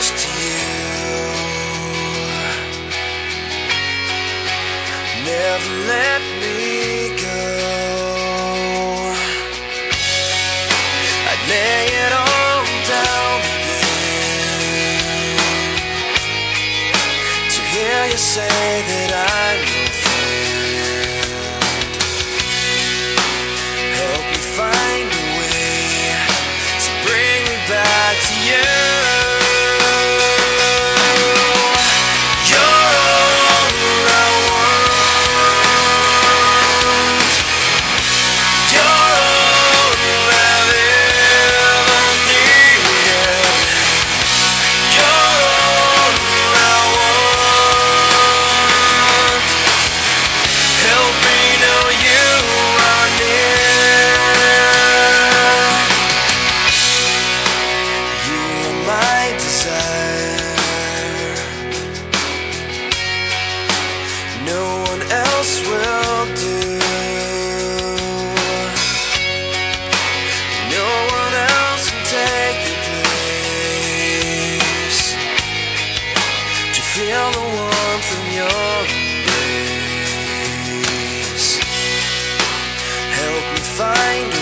close to you. Never let me go. I'd lay it all down again to hear you say that. feel the warmth of your embrace. Help me find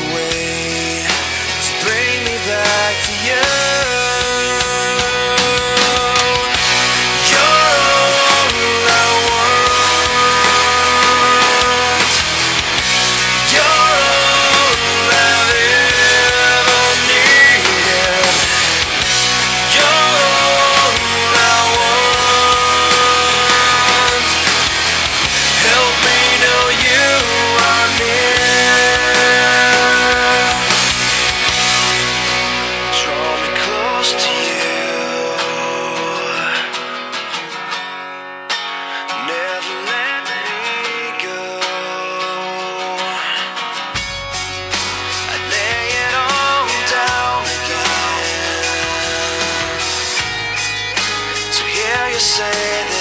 say